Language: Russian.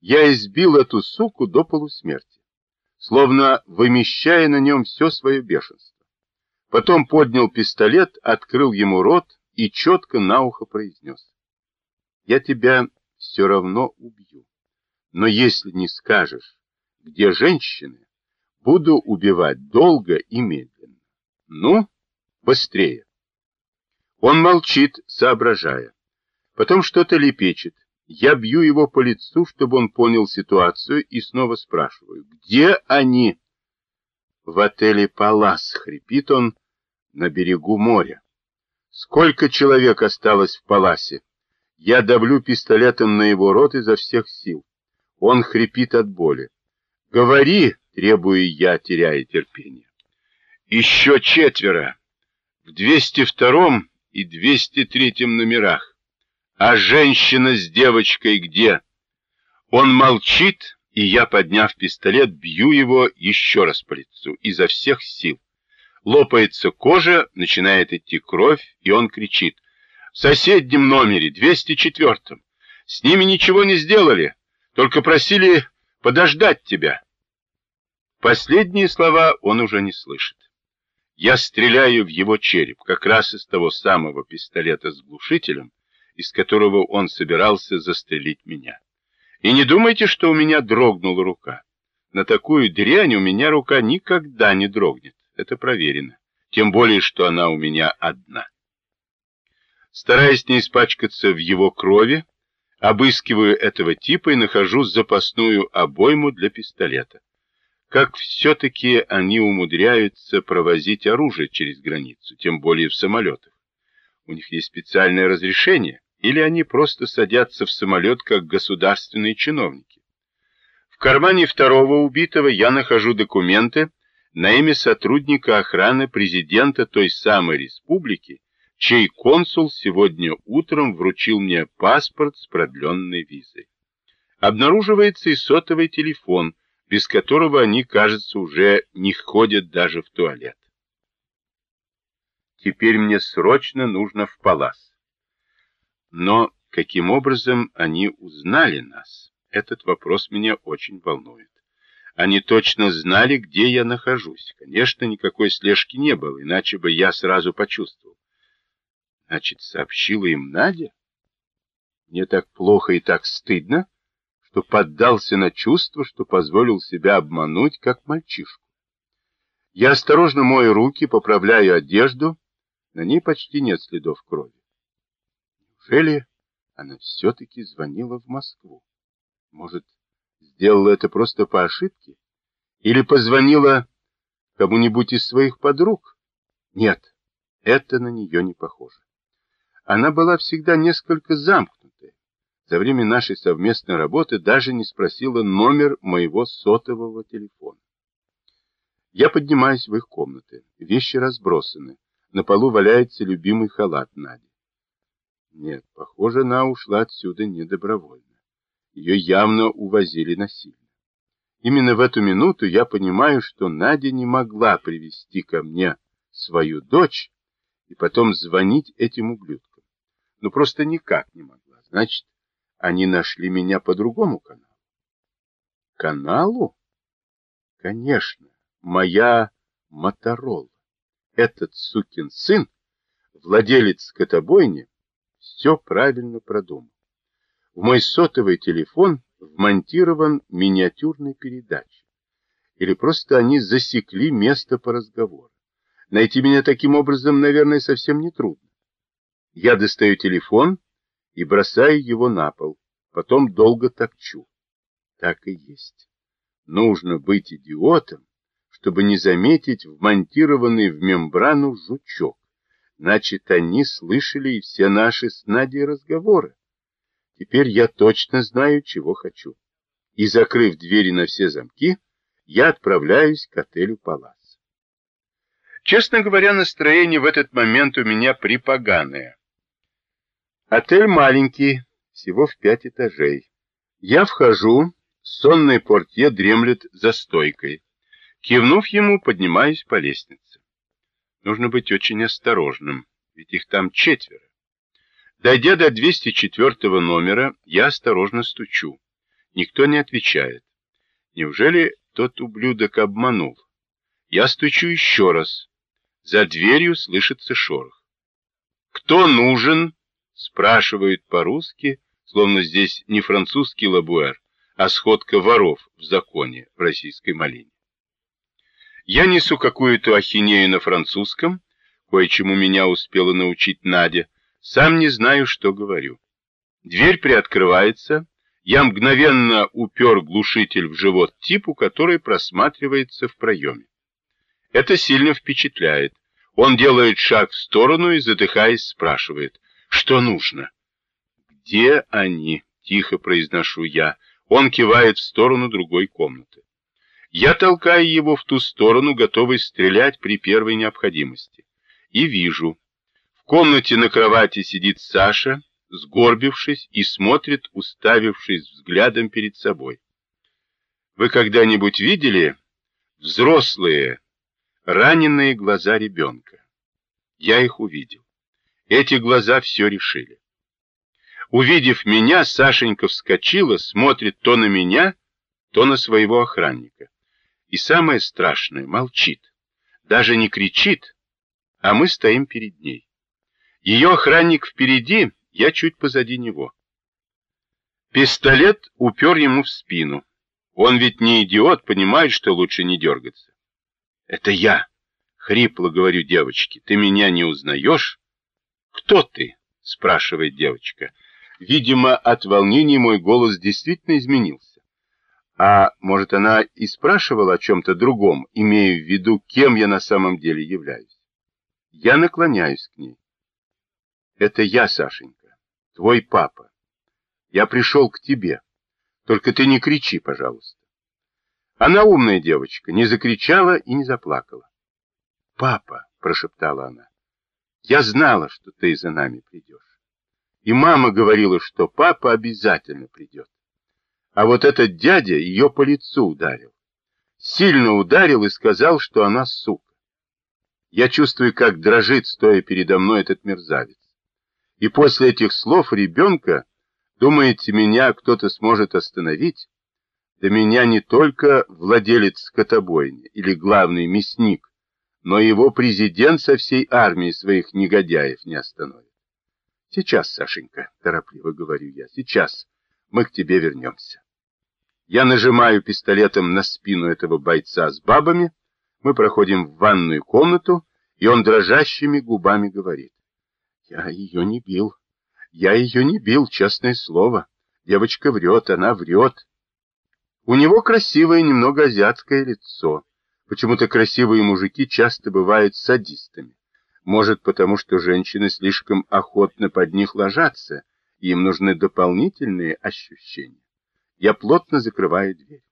я избил эту суку до полусмерти, словно вымещая на нем все свое бешенство. Потом поднял пистолет, открыл ему рот и четко на ухо произнес. «Я тебя все равно убью, но если не скажешь, где женщины, буду убивать долго и медленно. Ну, быстрее!» Он молчит, соображая. Потом что-то лепечет. Я бью его по лицу, чтобы он понял ситуацию, и снова спрашиваю, где они? В отеле «Палас», хрипит он, на берегу моря. Сколько человек осталось в «Паласе»? Я давлю пистолетом на его рот изо всех сил. Он хрипит от боли. «Говори!» — требую я, теряя терпение. «Еще четверо. В 202-м и 203 номерах. А женщина с девочкой где? Он молчит, и я, подняв пистолет, бью его еще раз по лицу, изо всех сил. Лопается кожа, начинает идти кровь, и он кричит. В соседнем номере, 204-м. С ними ничего не сделали, только просили подождать тебя. Последние слова он уже не слышит. Я стреляю в его череп, как раз из того самого пистолета с глушителем, из которого он собирался застрелить меня. И не думайте, что у меня дрогнула рука. На такую дрянь у меня рука никогда не дрогнет. Это проверено. Тем более, что она у меня одна. Стараясь не испачкаться в его крови, обыскиваю этого типа и нахожу запасную обойму для пистолета как все-таки они умудряются провозить оружие через границу, тем более в самолетах. У них есть специальное разрешение, или они просто садятся в самолет как государственные чиновники. В кармане второго убитого я нахожу документы на имя сотрудника охраны президента той самой республики, чей консул сегодня утром вручил мне паспорт с продленной визой. Обнаруживается и сотовый телефон – без которого они, кажется, уже не ходят даже в туалет. Теперь мне срочно нужно в палас. Но каким образом они узнали нас? Этот вопрос меня очень волнует. Они точно знали, где я нахожусь. Конечно, никакой слежки не было, иначе бы я сразу почувствовал. Значит, сообщила им Надя? Мне так плохо и так стыдно что поддался на чувство, что позволил себя обмануть, как мальчишку. Я осторожно мою руки, поправляю одежду, на ней почти нет следов крови. Неужели она все-таки звонила в Москву? Может, сделала это просто по ошибке? Или позвонила кому-нибудь из своих подруг? Нет, это на нее не похоже. Она была всегда несколько замкнута за время нашей совместной работы даже не спросила номер моего сотового телефона. Я поднимаюсь в их комнаты. Вещи разбросаны. На полу валяется любимый халат Нади. Нет, похоже, она ушла отсюда не добровольно. Ее явно увозили насильно. Именно в эту минуту я понимаю, что Надя не могла привести ко мне свою дочь и потом звонить этим ублюдкам. Ну, просто никак не могла. Значит, они нашли меня по другому каналу. Каналу? Конечно, моя Моторола. Этот сукин сын, владелец скотобойни, все правильно продумал. В мой сотовый телефон вмонтирован миниатюрный передач. Или просто они засекли место по разговору. Найти меня таким образом, наверное, совсем не трудно. Я достаю телефон и бросаю его на пол, потом долго топчу. Так и есть. Нужно быть идиотом, чтобы не заметить вмонтированный в мембрану жучок. Значит, они слышали и все наши с Надей разговоры. Теперь я точно знаю, чего хочу. И, закрыв двери на все замки, я отправляюсь к отелю «Палас». Честно говоря, настроение в этот момент у меня припоганое. Отель маленький, всего в пять этажей. Я вхожу, сонный портье дремлет за стойкой. Кивнув ему, поднимаюсь по лестнице. Нужно быть очень осторожным, ведь их там четверо. Дойдя до 204 номера, я осторожно стучу. Никто не отвечает. Неужели тот ублюдок обманул? Я стучу еще раз. За дверью слышится шорох. «Кто нужен?» — спрашивают по-русски, словно здесь не французский лабуэр, а сходка воров в законе в российской малине. Я несу какую-то ахинею на французском, кое-чему меня успела научить Надя, сам не знаю, что говорю. Дверь приоткрывается, я мгновенно упер глушитель в живот типу, который просматривается в проеме. Это сильно впечатляет. Он делает шаг в сторону и, задыхаясь, спрашивает, что нужно. «Где они?» — тихо произношу я. Он кивает в сторону другой комнаты. Я толкаю его в ту сторону, готовый стрелять при первой необходимости. И вижу. В комнате на кровати сидит Саша, сгорбившись и смотрит, уставившись взглядом перед собой. Вы когда-нибудь видели взрослые, раненые глаза ребенка? Я их увидел. Эти глаза все решили. Увидев меня, Сашенька вскочила, смотрит то на меня, то на своего охранника. И самое страшное, молчит. Даже не кричит, а мы стоим перед ней. Ее охранник впереди, я чуть позади него. Пистолет упер ему в спину. Он ведь не идиот, понимает, что лучше не дергаться. «Это я!» — хрипло говорю девочке. «Ты меня не узнаешь?» «Кто ты?» — спрашивает девочка. Видимо, от волнения мой голос действительно изменился. А может, она и спрашивала о чем-то другом, имея в виду, кем я на самом деле являюсь. Я наклоняюсь к ней. Это я, Сашенька, твой папа. Я пришел к тебе. Только ты не кричи, пожалуйста. Она умная девочка, не закричала и не заплакала. «Папа», — прошептала она, — «я знала, что ты за нами придешь. И мама говорила, что папа обязательно придет. А вот этот дядя ее по лицу ударил. Сильно ударил и сказал, что она сука. Я чувствую, как дрожит, стоя передо мной этот мерзавец. И после этих слов ребенка, думаете, меня кто-то сможет остановить? Да меня не только владелец скотобойни или главный мясник, но его президент со всей армией своих негодяев не остановит. Сейчас, Сашенька, торопливо говорю я, сейчас мы к тебе вернемся. Я нажимаю пистолетом на спину этого бойца с бабами, мы проходим в ванную комнату, и он дрожащими губами говорит. Я ее не бил. Я ее не бил, честное слово. Девочка врет, она врет. У него красивое, немного азиатское лицо. Почему-то красивые мужики часто бывают садистами. Может, потому что женщины слишком охотно под них ложатся, и им нужны дополнительные ощущения. Я плотно закрываю дверь.